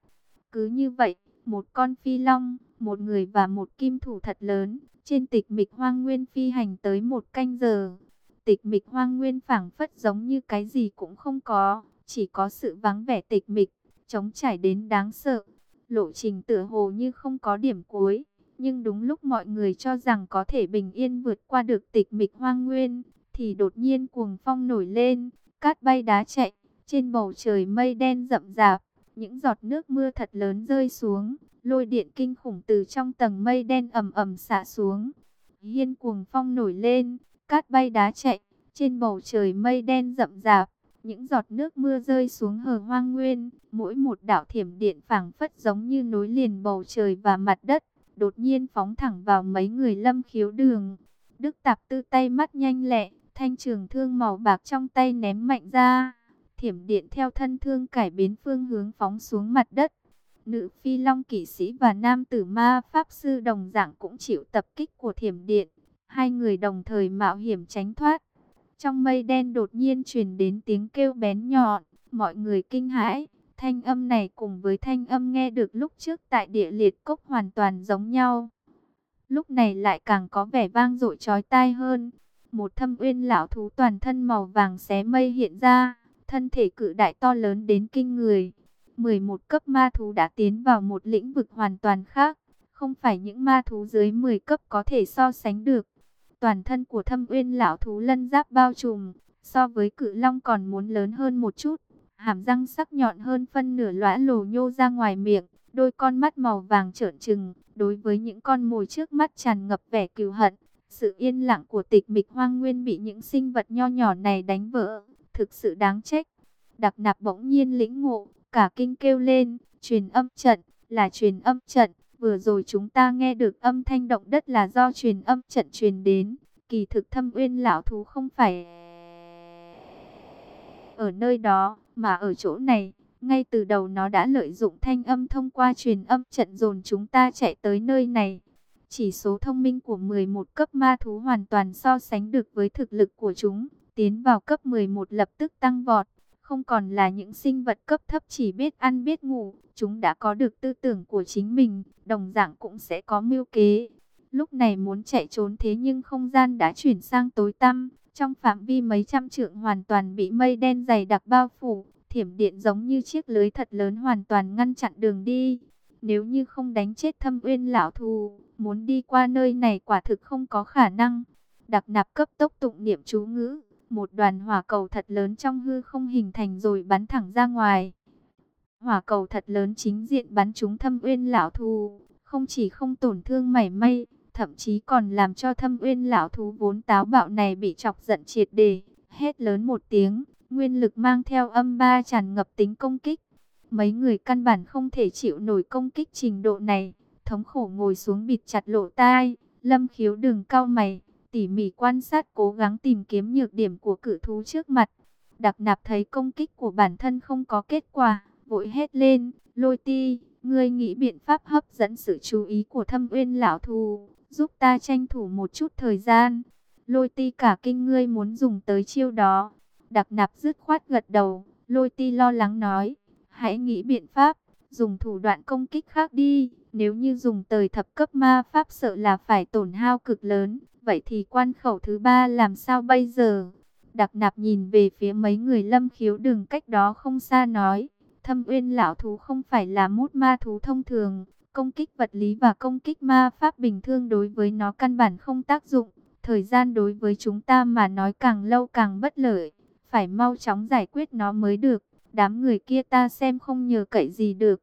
S1: Cứ như vậy, một con phi long, một người và một kim thủ thật lớn, trên tịch mịch hoang nguyên phi hành tới một canh giờ. Tịch mịch hoang nguyên phảng phất giống như cái gì cũng không có, chỉ có sự vắng vẻ tịch mịch, trống trải đến đáng sợ. Lộ trình tựa hồ như không có điểm cuối. Nhưng đúng lúc mọi người cho rằng có thể bình yên vượt qua được tịch mịch hoang nguyên, thì đột nhiên cuồng phong nổi lên, cát bay đá chạy, trên bầu trời mây đen rậm rạp, những giọt nước mưa thật lớn rơi xuống, lôi điện kinh khủng từ trong tầng mây đen ầm ầm xả xuống. Hiên cuồng phong nổi lên, cát bay đá chạy, trên bầu trời mây đen rậm rạp, những giọt nước mưa rơi xuống hờ hoang nguyên, mỗi một đảo thiểm điện phảng phất giống như nối liền bầu trời và mặt đất đột nhiên phóng thẳng vào mấy người lâm khiếu đường. Đức tạp tư tay mắt nhanh lẹ, thanh trường thương màu bạc trong tay ném mạnh ra. Thiểm điện theo thân thương cải biến phương hướng phóng xuống mặt đất. Nữ phi long kỵ sĩ và nam tử ma pháp sư đồng dạng cũng chịu tập kích của thiểm điện. Hai người đồng thời mạo hiểm tránh thoát. Trong mây đen đột nhiên truyền đến tiếng kêu bén nhọn, mọi người kinh hãi. Thanh âm này cùng với thanh âm nghe được lúc trước tại địa liệt cốc hoàn toàn giống nhau. Lúc này lại càng có vẻ vang dội chói tai hơn. Một thâm uyên lão thú toàn thân màu vàng xé mây hiện ra, thân thể cự đại to lớn đến kinh người. 11 cấp ma thú đã tiến vào một lĩnh vực hoàn toàn khác, không phải những ma thú dưới 10 cấp có thể so sánh được. Toàn thân của thâm uyên lão thú lân giáp bao trùm, so với cự long còn muốn lớn hơn một chút hàm răng sắc nhọn hơn phân nửa lõa lồ nhô ra ngoài miệng, đôi con mắt màu vàng trợn trừng, đối với những con mồi trước mắt tràn ngập vẻ cừu hận. Sự yên lặng của tịch mịch hoang nguyên bị những sinh vật nho nhỏ này đánh vỡ, thực sự đáng trách. Đặc nạp bỗng nhiên lĩnh ngộ, cả kinh kêu lên, truyền âm trận, là truyền âm trận. Vừa rồi chúng ta nghe được âm thanh động đất là do truyền âm trận truyền đến. Kỳ thực thâm uyên lão thú không phải ở nơi đó, mà ở chỗ này, ngay từ đầu nó đã lợi dụng thanh âm thông qua truyền âm trận dồn chúng ta chạy tới nơi này. Chỉ số thông minh của 11 cấp ma thú hoàn toàn so sánh được với thực lực của chúng, tiến vào cấp 11 lập tức tăng vọt. Không còn là những sinh vật cấp thấp chỉ biết ăn biết ngủ, chúng đã có được tư tưởng của chính mình, đồng dạng cũng sẽ có mưu kế. Lúc này muốn chạy trốn thế nhưng không gian đã chuyển sang tối tăm, trong phạm vi mấy trăm trượng hoàn toàn bị mây đen dày đặc bao phủ, thiểm điện giống như chiếc lưới thật lớn hoàn toàn ngăn chặn đường đi. Nếu như không đánh chết thâm uyên lão thù, muốn đi qua nơi này quả thực không có khả năng. Đặc nạp cấp tốc tụng niệm chú ngữ, một đoàn hỏa cầu thật lớn trong hư không hình thành rồi bắn thẳng ra ngoài. Hỏa cầu thật lớn chính diện bắn trúng thâm uyên lão thù, không chỉ không tổn thương mảy may, thậm chí còn làm cho thâm uyên lão thú vốn táo bạo này bị chọc giận triệt đề, hét lớn một tiếng, nguyên lực mang theo âm ba tràn ngập tính công kích. Mấy người căn bản không thể chịu nổi công kích trình độ này, thống khổ ngồi xuống bịt chặt lộ tai, lâm khiếu đường cao mày, tỉ mỉ quan sát cố gắng tìm kiếm nhược điểm của cử thú trước mặt. Đặc nạp thấy công kích của bản thân không có kết quả, vội hét lên, lôi ti, ngươi nghĩ biện pháp hấp dẫn sự chú ý của thâm uyên lão thù giúp ta tranh thủ một chút thời gian. Lôi ti cả kinh ngươi muốn dùng tới chiêu đó. Đặc nạp dứt khoát gật đầu, lôi ti lo lắng nói, hãy nghĩ biện pháp, dùng thủ đoạn công kích khác đi. Nếu như dùng tời thập cấp ma pháp sợ là phải tổn hao cực lớn, vậy thì quan khẩu thứ ba làm sao bây giờ? Đặc nạp nhìn về phía mấy người lâm khiếu đường cách đó không xa nói, thâm uyên lão thú không phải là mút ma thú thông thường, Công kích vật lý và công kích ma pháp bình thường đối với nó căn bản không tác dụng. Thời gian đối với chúng ta mà nói càng lâu càng bất lợi, phải mau chóng giải quyết nó mới được. Đám người kia ta xem không nhờ cậy gì được.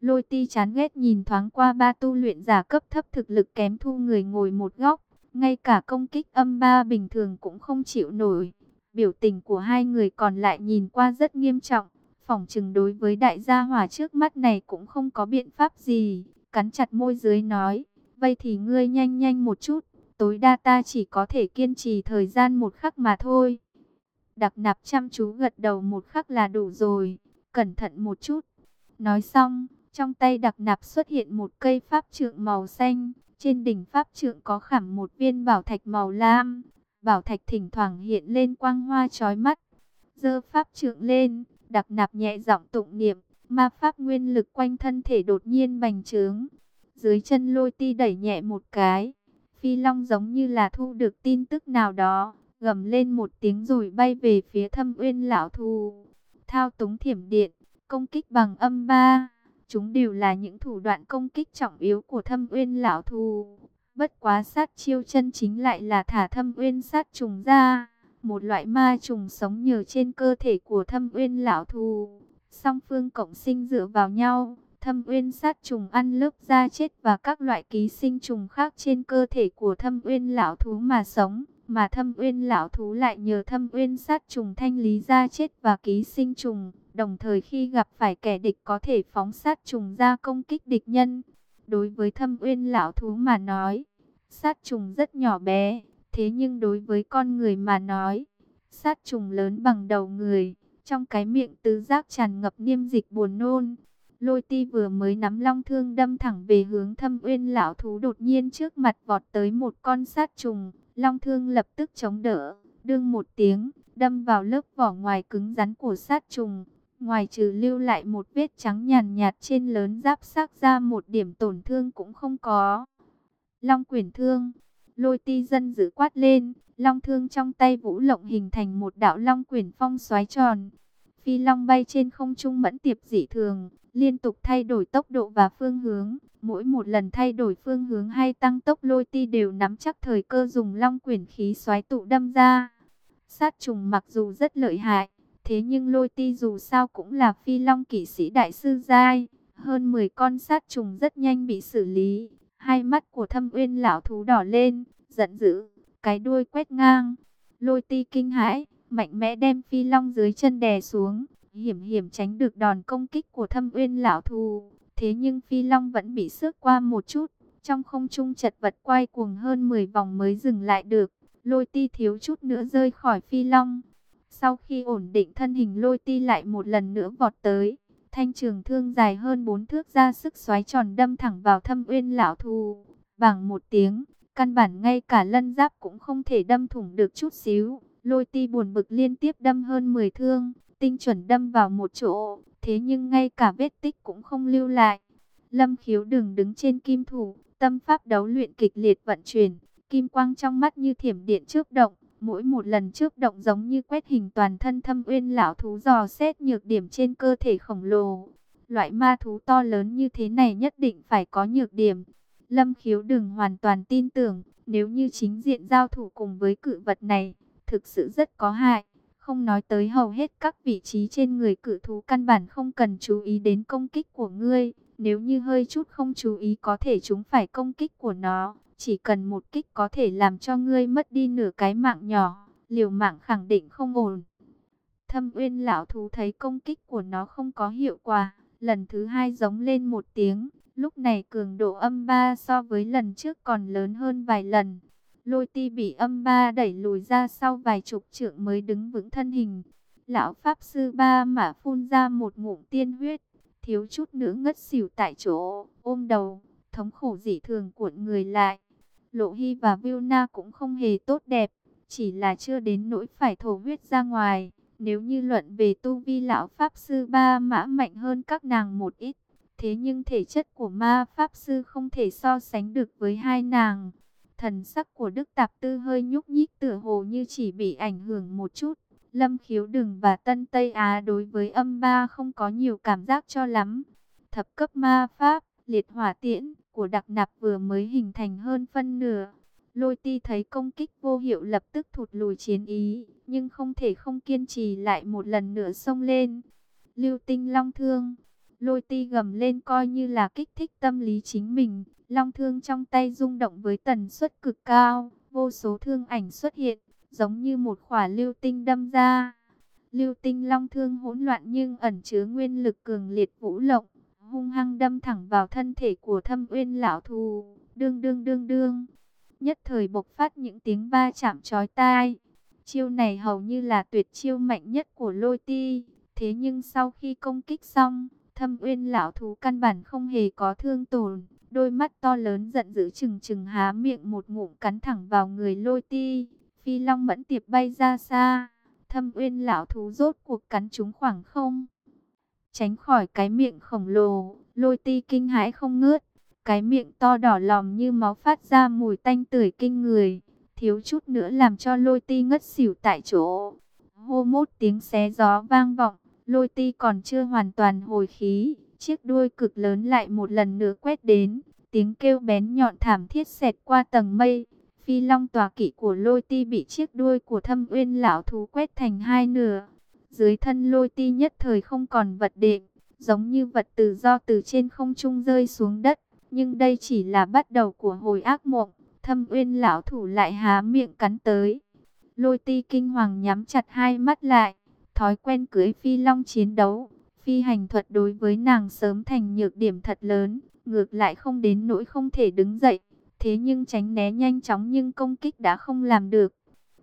S1: Lôi ti chán ghét nhìn thoáng qua ba tu luyện giả cấp thấp thực lực kém thu người ngồi một góc. Ngay cả công kích âm ba bình thường cũng không chịu nổi. Biểu tình của hai người còn lại nhìn qua rất nghiêm trọng. Phỏng chừng đối với đại gia hỏa trước mắt này cũng không có biện pháp gì. Cắn chặt môi dưới nói. Vậy thì ngươi nhanh nhanh một chút. Tối đa ta chỉ có thể kiên trì thời gian một khắc mà thôi. Đặc nạp chăm chú gật đầu một khắc là đủ rồi. Cẩn thận một chút. Nói xong, trong tay đặc nạp xuất hiện một cây pháp trượng màu xanh. Trên đỉnh pháp trượng có khảm một viên bảo thạch màu lam. Bảo thạch thỉnh thoảng hiện lên quang hoa chói mắt. Dơ pháp trượng lên, đặc nạp nhẹ giọng tụng niệm. Ma pháp nguyên lực quanh thân thể đột nhiên bành trướng. Dưới chân lôi ti đẩy nhẹ một cái. Phi Long giống như là thu được tin tức nào đó, gầm lên một tiếng rồi bay về phía thâm uyên lão thù. Thao túng thiểm điện, công kích bằng âm ba. Chúng đều là những thủ đoạn công kích trọng yếu của thâm uyên lão thù. Bất quá sát chiêu chân chính lại là thả thâm uyên sát trùng ra. Một loại ma trùng sống nhờ trên cơ thể của thâm uyên lão thù. Song phương cộng sinh dựa vào nhau. Thâm uyên sát trùng ăn lớp da chết và các loại ký sinh trùng khác trên cơ thể của thâm uyên lão thú mà sống. Mà thâm uyên lão thú lại nhờ thâm uyên sát trùng thanh lý da chết và ký sinh trùng. Đồng thời khi gặp phải kẻ địch có thể phóng sát trùng ra công kích địch nhân. Đối với thâm uyên lão thú mà nói, sát trùng rất nhỏ bé. Thế nhưng đối với con người mà nói, sát trùng lớn bằng đầu người. Trong cái miệng tứ giác tràn ngập niêm dịch buồn nôn. Lôi ti vừa mới nắm long thương đâm thẳng về hướng thâm uyên lão thú đột nhiên trước mặt vọt tới một con sát trùng. Long thương lập tức chống đỡ, đương một tiếng, đâm vào lớp vỏ ngoài cứng rắn của sát trùng. Ngoài trừ lưu lại một vết trắng nhàn nhạt trên lớn giáp xác ra một điểm tổn thương cũng không có. Long quyển thương, lôi ti dân giữ quát lên, long thương trong tay vũ lộng hình thành một đạo long quyển phong xoáy tròn. Phi long bay trên không trung mẫn tiệp dị thường, liên tục thay đổi tốc độ và phương hướng. Mỗi một lần thay đổi phương hướng hay tăng tốc lôi ti đều nắm chắc thời cơ dùng long quyển khí xoáy tụ đâm ra. Sát trùng mặc dù rất lợi hại, thế nhưng lôi ti dù sao cũng là phi long kỵ sĩ đại sư giai. Hơn 10 con sát trùng rất nhanh bị xử lý. Hai mắt của thâm uyên lão thú đỏ lên, giận dữ, cái đuôi quét ngang. Lôi ti kinh hãi, mạnh mẽ đem phi long dưới chân đè xuống hiểm hiểm tránh được đòn công kích của thâm uyên lão Thú. Thế nhưng phi long vẫn bị xước qua một chút, trong không trung chật vật quay cuồng hơn 10 vòng mới dừng lại được. Lôi ti thiếu chút nữa rơi khỏi phi long. Sau khi ổn định thân hình lôi ti lại một lần nữa vọt tới. Thanh trường thương dài hơn bốn thước ra sức xoáy tròn đâm thẳng vào thâm uyên lão thù. Bằng một tiếng, căn bản ngay cả lân giáp cũng không thể đâm thủng được chút xíu. Lôi ti buồn bực liên tiếp đâm hơn 10 thương, tinh chuẩn đâm vào một chỗ, thế nhưng ngay cả vết tích cũng không lưu lại. Lâm khiếu đừng đứng trên kim thủ, tâm pháp đấu luyện kịch liệt vận chuyển, kim quang trong mắt như thiểm điện trước động, mỗi một lần trước động giống như quét hình toàn thân thâm uyên lão thú dò xét nhược điểm trên cơ thể khổng lồ. Loại ma thú to lớn như thế này nhất định phải có nhược điểm. Lâm khiếu đừng hoàn toàn tin tưởng, nếu như chính diện giao thủ cùng với cự vật này, thực sự rất có hại. Không nói tới hầu hết các vị trí trên người cự thú căn bản không cần chú ý đến công kích của ngươi. Nếu như hơi chút không chú ý có thể chúng phải công kích của nó. Chỉ cần một kích có thể làm cho ngươi mất đi nửa cái mạng nhỏ. Liều mạng khẳng định không ổn. Thâm uyên lão thú thấy công kích của nó không có hiệu quả. Lần thứ hai giống lên một tiếng. Lúc này cường độ âm ba so với lần trước còn lớn hơn vài lần. Lôi ti bị âm ba đẩy lùi ra sau vài chục trượng mới đứng vững thân hình. Lão Pháp Sư ba mà phun ra một ngụm tiên huyết, thiếu chút nữa ngất xỉu tại chỗ, ôm đầu, thống khổ dị thường cuộn người lại. Lộ Hy và Vilna cũng không hề tốt đẹp, chỉ là chưa đến nỗi phải thổ huyết ra ngoài. Nếu như luận về tu vi lão Pháp Sư ba mã mạnh hơn các nàng một ít, thế nhưng thể chất của ma Pháp Sư không thể so sánh được với hai nàng. Thần sắc của Đức Tạp Tư hơi nhúc nhích tựa hồ như chỉ bị ảnh hưởng một chút. Lâm khiếu đừng và Tân Tây Á đối với âm ba không có nhiều cảm giác cho lắm. Thập cấp ma pháp, liệt hỏa tiễn của đặc nạp vừa mới hình thành hơn phân nửa. Lôi ti thấy công kích vô hiệu lập tức thụt lùi chiến ý, nhưng không thể không kiên trì lại một lần nữa xông lên. Lưu tinh long thương, lôi ti gầm lên coi như là kích thích tâm lý chính mình. Long thương trong tay rung động với tần suất cực cao, vô số thương ảnh xuất hiện, giống như một khỏa lưu tinh đâm ra. Lưu tinh long thương hỗn loạn nhưng ẩn chứa nguyên lực cường liệt vũ lộng, hung hăng đâm thẳng vào thân thể của thâm uyên lão thù. Đương đương đương đương, nhất thời bộc phát những tiếng va chạm chói tai. Chiêu này hầu như là tuyệt chiêu mạnh nhất của lôi ti. Thế nhưng sau khi công kích xong, thâm uyên lão thú căn bản không hề có thương tổn. Đôi mắt to lớn giận dữ chừng chừng há miệng một ngụm cắn thẳng vào người lôi ti. Phi long mẫn tiệp bay ra xa. Thâm uyên lão thú rốt cuộc cắn trúng khoảng không. Tránh khỏi cái miệng khổng lồ, lôi ti kinh hãi không ngớt. Cái miệng to đỏ lòm như máu phát ra mùi tanh tưởi kinh người. Thiếu chút nữa làm cho lôi ti ngất xỉu tại chỗ. Hô mốt tiếng xé gió vang vọng. Lôi ti còn chưa hoàn toàn hồi khí. Chiếc đuôi cực lớn lại một lần nữa quét đến. Tiếng kêu bén nhọn thảm thiết xẹt qua tầng mây. Phi long tòa kỵ của lôi ti bị chiếc đuôi của thâm uyên lão thú quét thành hai nửa. Dưới thân lôi ti nhất thời không còn vật đệm. Giống như vật tự do từ trên không trung rơi xuống đất. Nhưng đây chỉ là bắt đầu của hồi ác mộng. Thâm uyên lão thủ lại há miệng cắn tới. Lôi ti kinh hoàng nhắm chặt hai mắt lại. Thói quen cưới phi long chiến đấu. Phi hành thuật đối với nàng sớm thành nhược điểm thật lớn. Ngược lại không đến nỗi không thể đứng dậy. Thế nhưng tránh né nhanh chóng nhưng công kích đã không làm được.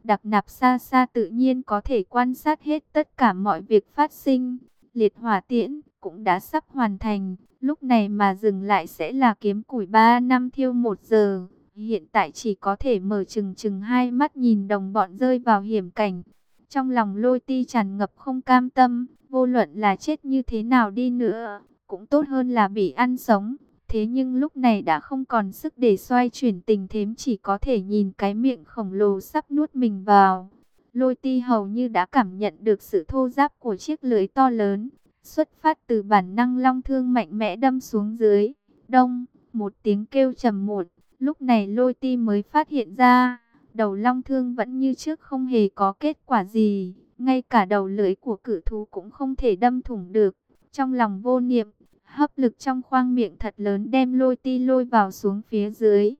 S1: Đặc nạp xa xa tự nhiên có thể quan sát hết tất cả mọi việc phát sinh. Liệt hỏa tiễn cũng đã sắp hoàn thành. Lúc này mà dừng lại sẽ là kiếm củi 3 năm thiêu 1 giờ. Hiện tại chỉ có thể mở chừng chừng hai mắt nhìn đồng bọn rơi vào hiểm cảnh. Trong lòng lôi ti tràn ngập không cam tâm, vô luận là chết như thế nào đi nữa, cũng tốt hơn là bị ăn sống. Thế nhưng lúc này đã không còn sức để xoay chuyển tình thếm chỉ có thể nhìn cái miệng khổng lồ sắp nuốt mình vào. Lôi ti hầu như đã cảm nhận được sự thô giáp của chiếc lưới to lớn, xuất phát từ bản năng long thương mạnh mẽ đâm xuống dưới. Đông, một tiếng kêu trầm một, lúc này lôi ti mới phát hiện ra, đầu long thương vẫn như trước không hề có kết quả gì, ngay cả đầu lưỡi của cử thú cũng không thể đâm thủng được. Trong lòng vô niệm, hấp lực trong khoang miệng thật lớn đem lôi ti lôi vào xuống phía dưới.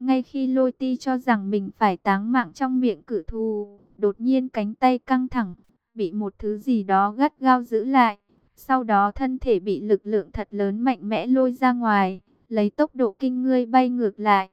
S1: Ngay khi lôi ti cho rằng mình phải táng mạng trong miệng cử thù, đột nhiên cánh tay căng thẳng, bị một thứ gì đó gắt gao giữ lại. Sau đó thân thể bị lực lượng thật lớn mạnh mẽ lôi ra ngoài, lấy tốc độ kinh ngươi bay ngược lại.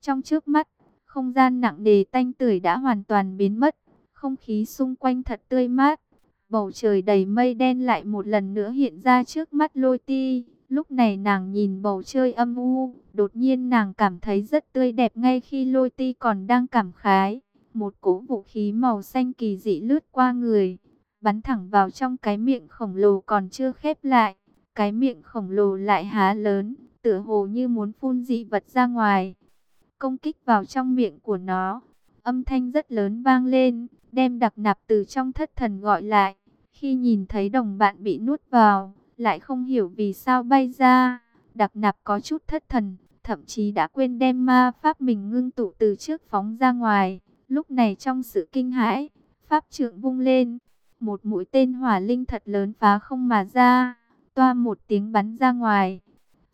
S1: Trong trước mắt, không gian nặng nề tanh tưởi đã hoàn toàn biến mất, không khí xung quanh thật tươi mát. Bầu trời đầy mây đen lại một lần nữa hiện ra trước mắt lôi ti. Lúc này nàng nhìn bầu trời âm u, đột nhiên nàng cảm thấy rất tươi đẹp ngay khi lôi ti còn đang cảm khái. Một cỗ vũ khí màu xanh kỳ dị lướt qua người, bắn thẳng vào trong cái miệng khổng lồ còn chưa khép lại. Cái miệng khổng lồ lại há lớn, tựa hồ như muốn phun dị vật ra ngoài. Công kích vào trong miệng của nó, âm thanh rất lớn vang lên, đem đặc nạp từ trong thất thần gọi lại. Khi nhìn thấy đồng bạn bị nuốt vào, lại không hiểu vì sao bay ra, đặc nạp có chút thất thần, thậm chí đã quên đem ma pháp mình ngưng tụ từ trước phóng ra ngoài. Lúc này trong sự kinh hãi, pháp trượng vung lên, một mũi tên hỏa linh thật lớn phá không mà ra, toa một tiếng bắn ra ngoài.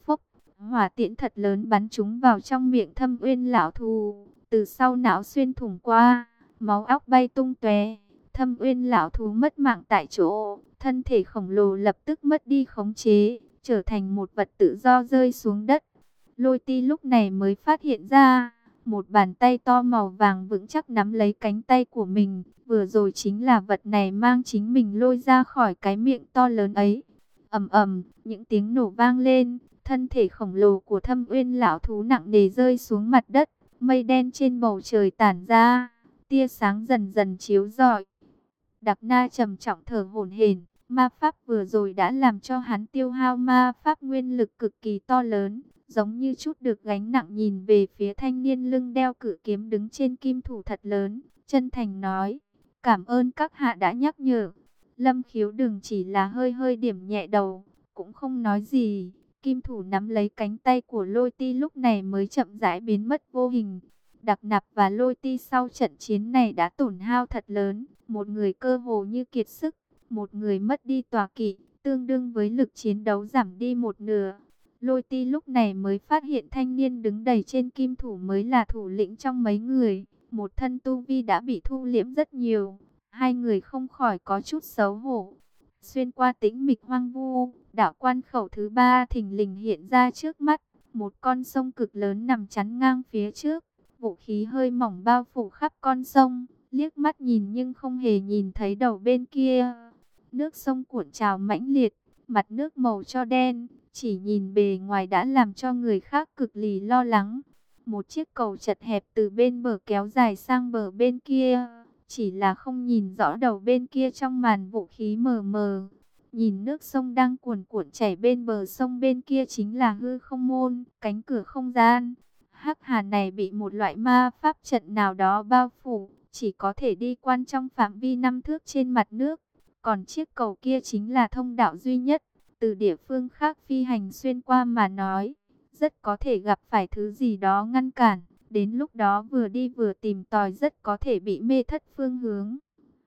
S1: Phốc, hỏa tiễn thật lớn bắn chúng vào trong miệng thâm uyên lão thù, từ sau não xuyên thủng qua, máu óc bay tung tóe. Thâm uyên lão thú mất mạng tại chỗ, thân thể khổng lồ lập tức mất đi khống chế, trở thành một vật tự do rơi xuống đất. Lôi ti lúc này mới phát hiện ra, một bàn tay to màu vàng vững chắc nắm lấy cánh tay của mình, vừa rồi chính là vật này mang chính mình lôi ra khỏi cái miệng to lớn ấy. ầm ầm, những tiếng nổ vang lên, thân thể khổng lồ của thâm uyên lão thú nặng nề rơi xuống mặt đất, mây đen trên bầu trời tản ra, tia sáng dần dần chiếu rọi. Đặc Na trầm trọng thở hổn hển, ma pháp vừa rồi đã làm cho hắn tiêu hao ma pháp nguyên lực cực kỳ to lớn, giống như chút được gánh nặng nhìn về phía thanh niên lưng đeo cử kiếm đứng trên kim thủ thật lớn, chân thành nói: "Cảm ơn các hạ đã nhắc nhở." Lâm Khiếu đừng chỉ là hơi hơi điểm nhẹ đầu, cũng không nói gì. Kim thủ nắm lấy cánh tay của lôi ti lúc này mới chậm rãi biến mất vô hình. Đặc nạp và lôi ti sau trận chiến này đã tổn hao thật lớn, một người cơ hồ như kiệt sức, một người mất đi tòa kỵ, tương đương với lực chiến đấu giảm đi một nửa. Lôi ti lúc này mới phát hiện thanh niên đứng đầy trên kim thủ mới là thủ lĩnh trong mấy người, một thân tu vi đã bị thu liễm rất nhiều, hai người không khỏi có chút xấu hổ. Xuyên qua tĩnh mịch hoang vu, đảo quan khẩu thứ ba thình lình hiện ra trước mắt, một con sông cực lớn nằm chắn ngang phía trước, vũ khí hơi mỏng bao phủ khắp con sông, liếc mắt nhìn nhưng không hề nhìn thấy đầu bên kia. Nước sông cuộn trào mãnh liệt, mặt nước màu cho đen, chỉ nhìn bề ngoài đã làm cho người khác cực lì lo lắng. Một chiếc cầu chật hẹp từ bên bờ kéo dài sang bờ bên kia, chỉ là không nhìn rõ đầu bên kia trong màn vũ khí mờ mờ. Nhìn nước sông đang cuồn cuộn chảy bên bờ sông bên kia chính là hư không môn, cánh cửa không gian. Hắc hà này bị một loại ma pháp trận nào đó bao phủ, chỉ có thể đi quan trong phạm vi năm thước trên mặt nước. Còn chiếc cầu kia chính là thông đạo duy nhất, từ địa phương khác phi hành xuyên qua mà nói, rất có thể gặp phải thứ gì đó ngăn cản. Đến lúc đó vừa đi vừa tìm tòi rất có thể bị mê thất phương hướng.